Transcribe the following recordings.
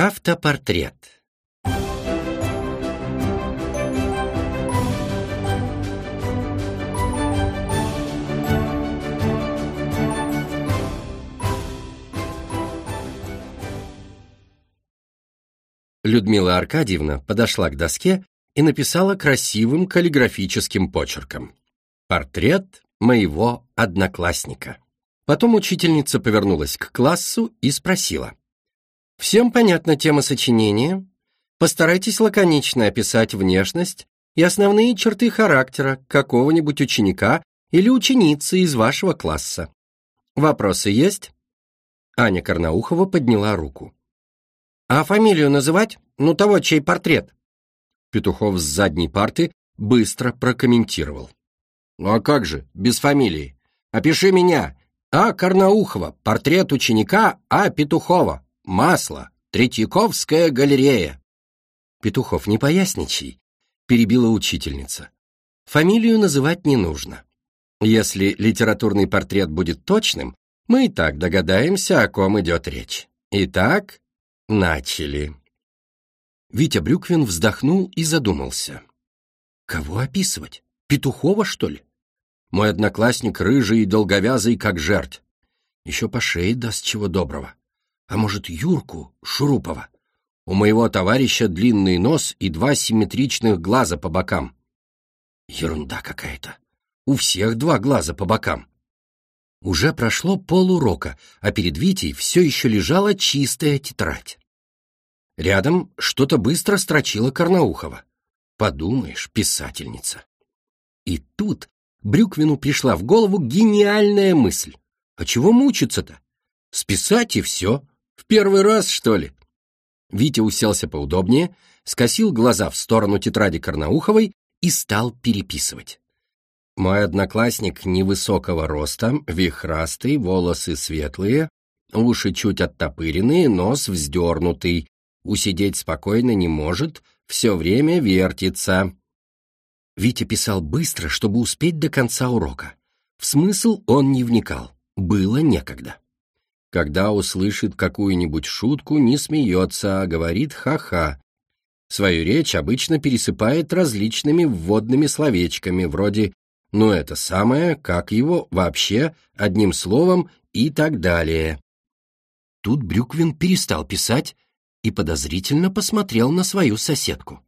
Автопортрет Людмила Аркадьевна подошла к доске и написала красивым каллиграфическим почерком. «Портрет моего одноклассника». Потом учительница повернулась к классу и спросила. «Всем понятна тема сочинения? Постарайтесь лаконично описать внешность и основные черты характера какого-нибудь ученика или ученицы из вашего класса. Вопросы есть?» Аня Карнаухова подняла руку. «А фамилию называть? Ну, того, чей портрет?» Петухов с задней парты быстро прокомментировал. «Ну а как же, без фамилии? Опиши меня. А. Карнаухова, портрет ученика А. Петухова, масло, Третьяковская галерея». «Петухов, не поясничай», — перебила учительница. «Фамилию называть не нужно. Если литературный портрет будет точным, мы и так догадаемся, о ком идет речь. Итак, начали». Витя Брюквин вздохнул и задумался. «Кого описывать? Петухова, что ли? Мой одноклассник рыжий и долговязый, как жерть. Еще по шее даст чего доброго. А может, Юрку Шурупова? У моего товарища длинный нос и два симметричных глаза по бокам. Ерунда какая-то. У всех два глаза по бокам. Уже прошло полурока, а перед Витей все еще лежала чистая тетрадь. Рядом что-то быстро строчила Карнаухова. Подумаешь, писательница. И тут Брюквину пришла в голову гениальная мысль. А чего мучиться-то? Списать и все. В первый раз, что ли? Витя уселся поудобнее, скосил глаза в сторону тетради Карнауховой и стал переписывать. Мой одноклассник невысокого роста, вихрастый, волосы светлые, уши чуть оттопыренные, нос вздернутый, усидеть спокойно не может, все время вертится. Витя писал быстро, чтобы успеть до конца урока. В смысл он не вникал, было некогда. Когда услышит какую-нибудь шутку, не смеется, а говорит «ха-ха». Свою речь обычно пересыпает различными вводными словечками, вроде «ну это самое», «как его», «вообще», «одним словом» и так далее. Тут Брюквин перестал писать и подозрительно посмотрел на свою соседку.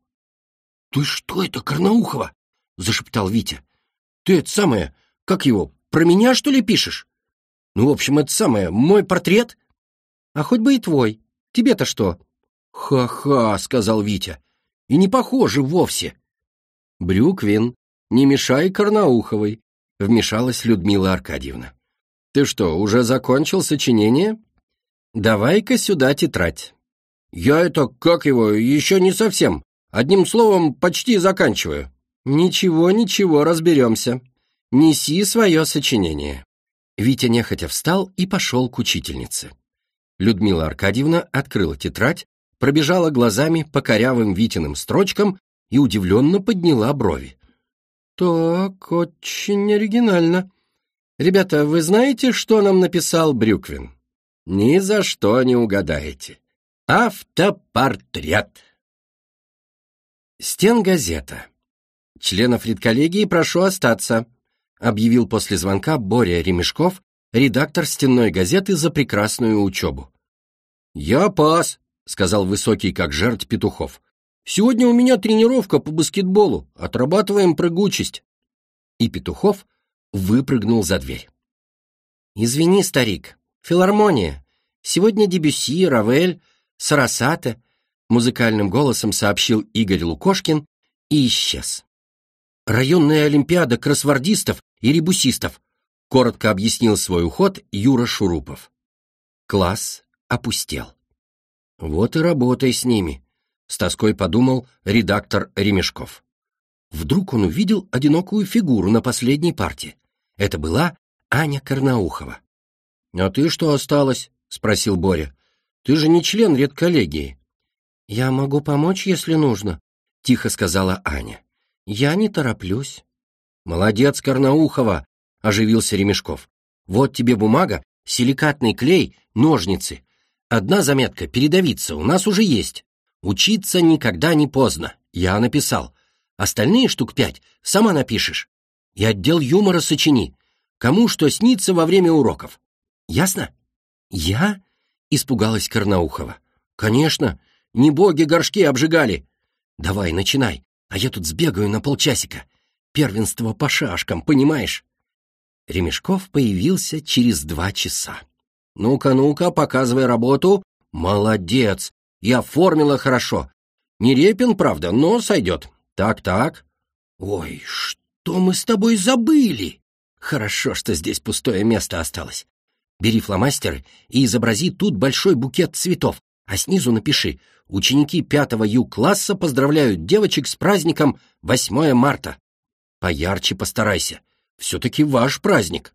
«Ты что это, Карнаухова?» — зашептал Витя. «Ты это самое, как его, про меня, что ли, пишешь?» «Ну, в общем, это самое, мой портрет?» «А хоть бы и твой. Тебе-то что?» «Ха-ха», — сказал Витя. «И не похоже вовсе». «Брюквин, не мешай Карнауховой», — вмешалась Людмила Аркадьевна. «Ты что, уже закончил сочинение? Давай-ка сюда тетрадь». «Я это, как его, еще не совсем. Одним словом, почти заканчиваю». «Ничего, ничего, разберемся. Неси свое сочинение». Витя нехотя встал и пошел к учительнице. Людмила Аркадьевна открыла тетрадь, пробежала глазами по корявым Витиным строчкам и удивленно подняла брови. «Так, очень оригинально. Ребята, вы знаете, что нам написал Брюквин?» «Ни за что не угадаете. Автопортрет. Стенгазета. Членов редколлегии прошу остаться, объявил после звонка Боря Ремешков, редактор стенной газеты за прекрасную учебу. «Я пас», — сказал высокий как жертв Петухов. «Сегодня у меня тренировка по баскетболу, отрабатываем прыгучесть». И Петухов выпрыгнул за дверь. «Извини, старик, филармония. Сегодня Дебюсси, Равель, Сарасата, музыкальным голосом сообщил Игорь Лукошкин и исчез. Районная олимпиада кроссвордистов и ребусистов, коротко объяснил свой уход Юра Шурупов. Класс опустел. Вот и работай с ними, с тоской подумал редактор Ремешков. Вдруг он увидел одинокую фигуру на последней парте. Это была Аня Карнаухова. «А ты что осталась?» — спросил Боря. Ты же не член редколлегии». «Я могу помочь, если нужно», — тихо сказала Аня. «Я не тороплюсь». «Молодец, Карнаухова», — оживился Ремешков. «Вот тебе бумага, силикатный клей, ножницы. Одна заметка, передовица, у нас уже есть. Учиться никогда не поздно. Я написал. Остальные штук пять сама напишешь. И отдел юмора сочини. Кому что снится во время уроков. Ясно? Я? Испугалась Карнаухова. Конечно. Не боги горшки обжигали. Давай, начинай. А я тут сбегаю на полчасика. Первенство по шашкам, понимаешь? Ремешков появился через два часа. «Ну-ка, ну-ка, показывай работу. Молодец! И оформила хорошо. Не Репин, правда, но сойдет. Так-так. Ой, что мы с тобой забыли? Хорошо, что здесь пустое место осталось. Бери фломастер и изобрази тут большой букет цветов, а снизу напиши «Ученики пятого Ю-класса поздравляют девочек с праздником 8 марта». Поярче постарайся. Все-таки ваш праздник.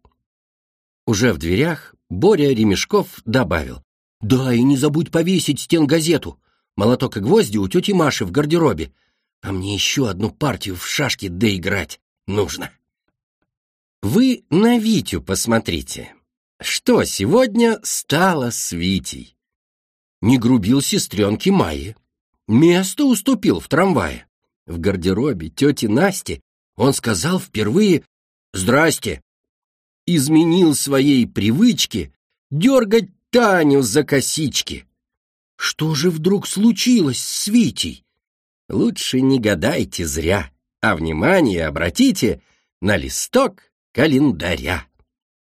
Уже в дверях Боря Ремешков добавил. «Да, и не забудь повесить стенгазету. Молоток и гвозди у тети Маши в гардеробе. А мне еще одну партию в шашки доиграть нужно». Вы на Витю посмотрите. Что сегодня стало с Витей? Не грубил сестренке Майе. Место уступил в трамвае. В гардеробе тети Насти он сказал впервые «Здрасте, изменил своей привычке дергать Таню за косички. Что же вдруг случилось с Витей? Лучше не гадайте зря, а внимание обратите на листок календаря.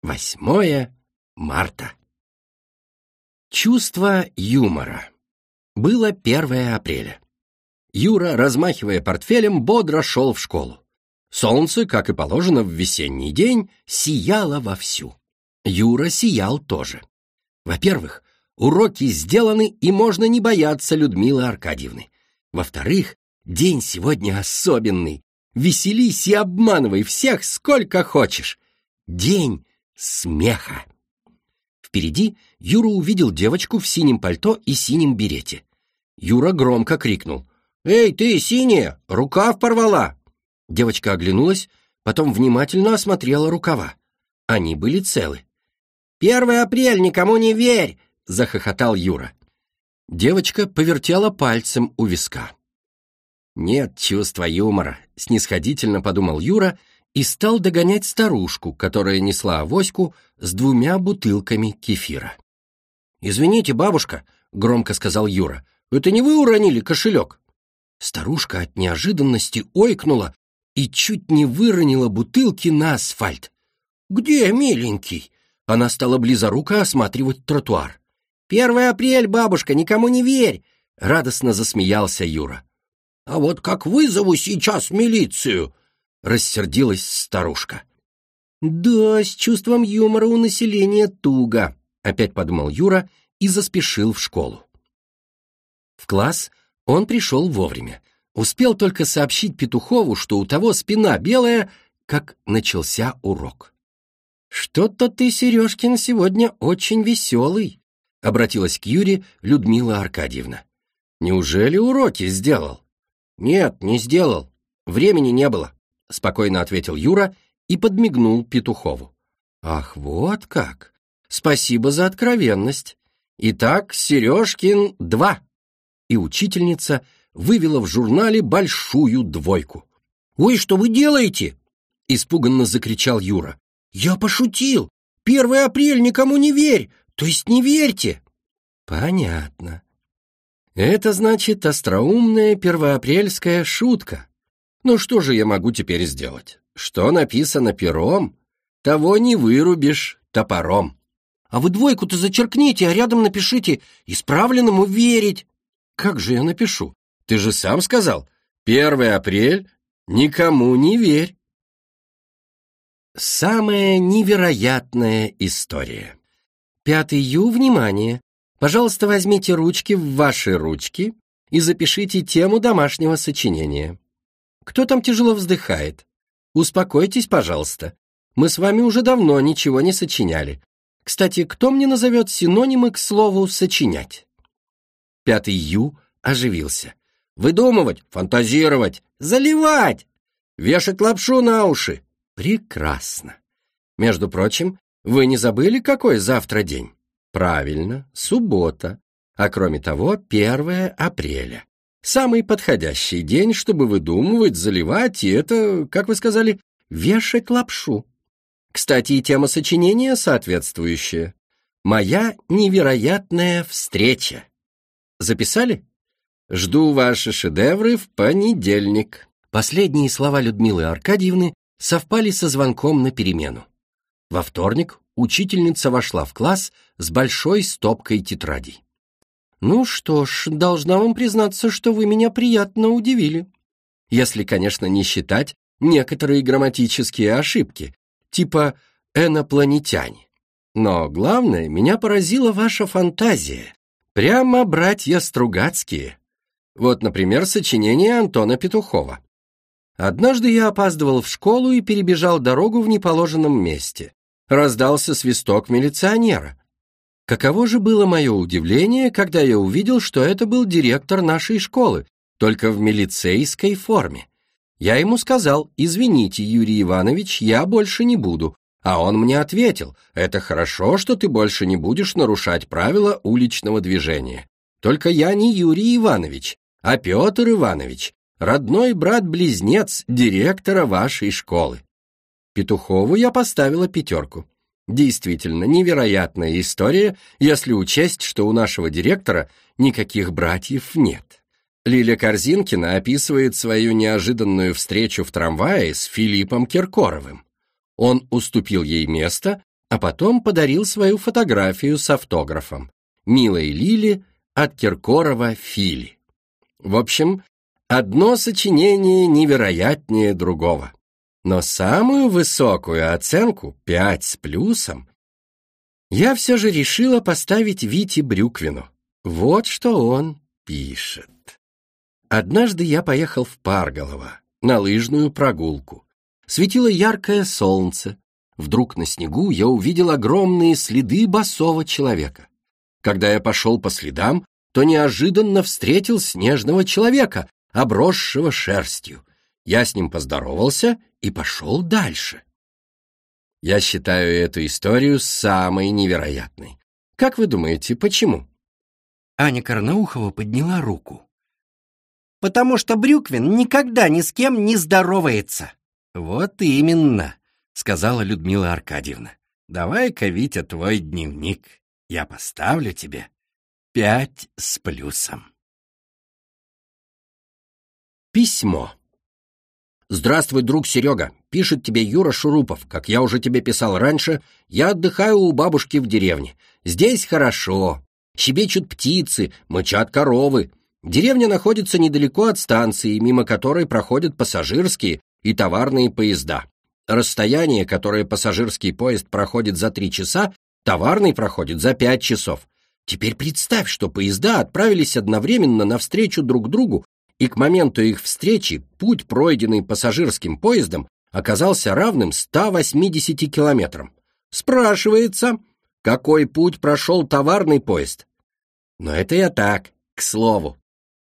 Восьмое марта. Чувство юмора. Было 1 апреля. Юра, размахивая портфелем, бодро шел в школу. Солнце, как и положено в весенний день, сияло вовсю. Юра сиял тоже. Во-первых, уроки сделаны, и можно не бояться Людмилы Аркадьевны. Во-вторых, день сегодня особенный. Веселись и обманывай всех сколько хочешь. День смеха. Впереди Юра увидел девочку в синем пальто и синем берете. Юра громко крикнул. «Эй, ты, синяя, рукав порвала!» Девочка оглянулась, потом внимательно осмотрела рукава. Они были целы. «Первый апрель, никому не верь!» — захохотал Юра. Девочка повертела пальцем у виска. «Нет чувства юмора», — снисходительно подумал Юра и стал догонять старушку, которая несла авоську с двумя бутылками кефира. «Извините, бабушка», — громко сказал Юра, — «это не вы уронили кошелек?» Старушка от неожиданности ойкнула и чуть не выронила бутылки на асфальт. «Где, миленький?» Она стала близоруко осматривать тротуар. «Первый апрель, бабушка, никому не верь!» — радостно засмеялся Юра. «А вот как вызову сейчас милицию!» — рассердилась старушка. «Да, с чувством юмора у населения туго», — опять подумал Юра и заспешил в школу. В класс он пришел вовремя. Успел только сообщить Петухову, что у того спина белая, как начался урок. «Что-то ты, Сережкин, сегодня очень веселый», — обратилась к Юре Людмила Аркадьевна. «Неужели уроки сделал?» «Нет, не сделал. Времени не было», — спокойно ответил Юра и подмигнул Петухову. «Ах, вот как! Спасибо за откровенность. Итак, Сережкин два». И учительница — вывела в журнале большую двойку. «Ой, что вы делаете?» — испуганно закричал Юра. «Я пошутил! Первый апрель никому не верь! То есть не верьте!» «Понятно. Это значит остроумная первоапрельская шутка. Ну что же я могу теперь сделать? Что написано пером, того не вырубишь топором. А вы двойку-то зачеркните, а рядом напишите «исправленному верить». Как же я напишу? Ты же сам сказал, 1 апрель, никому не верь. Самая невероятная история. Пятый ю, внимание! Пожалуйста, возьмите ручки в ваши ручки и запишите тему домашнего сочинения. Кто там тяжело вздыхает? Успокойтесь, пожалуйста. Мы с вами уже давно ничего не сочиняли. Кстати, кто мне назовет синонимы к слову «сочинять»? Пятый ю оживился. Выдумывать, фантазировать, заливать, вешать лапшу на уши. Прекрасно. Между прочим, вы не забыли, какой завтра день? Правильно, суббота. А кроме того, 1 апреля. Самый подходящий день, чтобы выдумывать, заливать, и это, как вы сказали, вешать лапшу. Кстати, и тема сочинения соответствующая. «Моя невероятная встреча». Записали? Жду ваши шедевры в понедельник. Последние слова Людмилы Аркадьевны совпали со звонком на перемену. Во вторник учительница вошла в класс с большой стопкой тетрадей. «Ну что ж, должна вам признаться, что вы меня приятно удивили. Если, конечно, не считать некоторые грамматические ошибки, типа «инопланетяне». Но главное, меня поразила ваша фантазия. Прямо братья Стругацкие. Вот, например, сочинение Антона Петухова. Однажды я опаздывал в школу и перебежал дорогу в неположенном месте. Раздался свисток милиционера. Каково же было мое удивление, когда я увидел, что это был директор нашей школы, только в милицейской форме. Я ему сказал, извините, Юрий Иванович, я больше не буду. А он мне ответил, это хорошо, что ты больше не будешь нарушать правила уличного движения. Только я не Юрий Иванович, а Петр Иванович, родной брат-близнец директора вашей школы. Петухову я поставила пятерку. Действительно, невероятная история, если учесть, что у нашего директора никаких братьев нет. Лиля Корзинкина описывает свою неожиданную встречу в трамвае с Филиппом Киркоровым. Он уступил ей место, а потом подарил свою фотографию с автографом. «Милой Лили от Киркорова Фили». В общем, одно сочинение невероятнее другого. Но самую высокую оценку, 5 с плюсом, я все же решила поставить Вите Брюквину. Вот что он пишет. Однажды я поехал в Парголово на лыжную прогулку. Светило яркое солнце. Вдруг на снегу я увидел огромные следы босого человека. Когда я пошел по следам, то неожиданно встретил снежного человека, обросшего шерстью. Я с ним поздоровался и пошел дальше. Я считаю эту историю самой невероятной. Как вы думаете, почему? Аня Карнаухова подняла руку потому что Брюквин никогда ни с кем не здоровается». «Вот именно», — сказала Людмила Аркадьевна. «Давай-ка, Витя, твой дневник. Я поставлю тебе пять с плюсом». Письмо. «Здравствуй, друг Серега. Пишет тебе Юра Шурупов. Как я уже тебе писал раньше, я отдыхаю у бабушки в деревне. Здесь хорошо. Щебечут птицы, мычат коровы. Деревня находится недалеко от станции, мимо которой проходят пассажирские и товарные поезда. Расстояние, которое пассажирский поезд проходит за три часа, товарный проходит за пять часов. Теперь представь, что поезда отправились одновременно навстречу друг другу, и к моменту их встречи путь, пройденный пассажирским поездом, оказался равным 180 километрам. Спрашивается, какой путь прошел товарный поезд? Но это я так, к слову.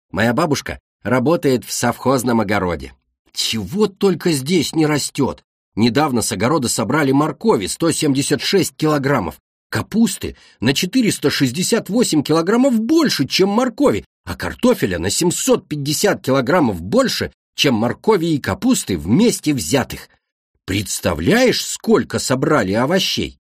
Моя бабушка работает в совхозном огороде. Чего только здесь не растет. Недавно с огорода собрали моркови 176 килограммов, капусты на 468 килограммов больше, чем моркови, а картофеля на 750 килограммов больше, чем моркови и капусты вместе взятых. Представляешь, сколько собрали овощей?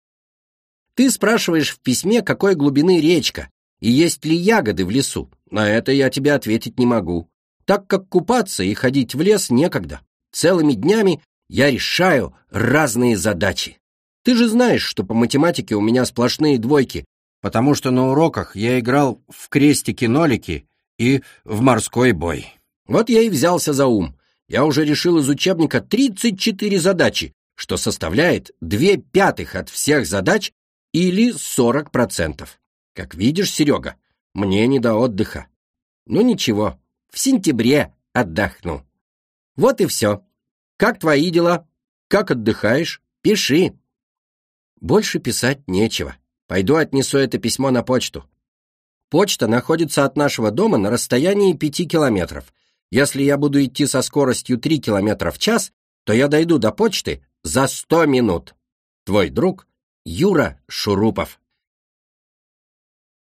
Ты спрашиваешь в письме, какой глубины речка, и есть ли ягоды в лесу. На это я тебе ответить не могу, так как купаться и ходить в лес некогда. Целыми днями я решаю разные задачи. Ты же знаешь, что по математике у меня сплошные двойки, потому что на уроках я играл в крестики-нолики и в морской бой. Вот я и взялся за ум. Я уже решил из учебника 34 задачи, что составляет 2 пятых от всех задач или 40%. Как видишь, Серега, мне не до отдыха. Ну ничего, в сентябре отдохну. Вот и все. Как твои дела? Как отдыхаешь? Пиши. Больше писать нечего. Пойду отнесу это письмо на почту. Почта находится от нашего дома на расстоянии пяти километров. Если я буду идти со скоростью три километра в час, то я дойду до почты за сто минут. Твой друг Юра Шурупов.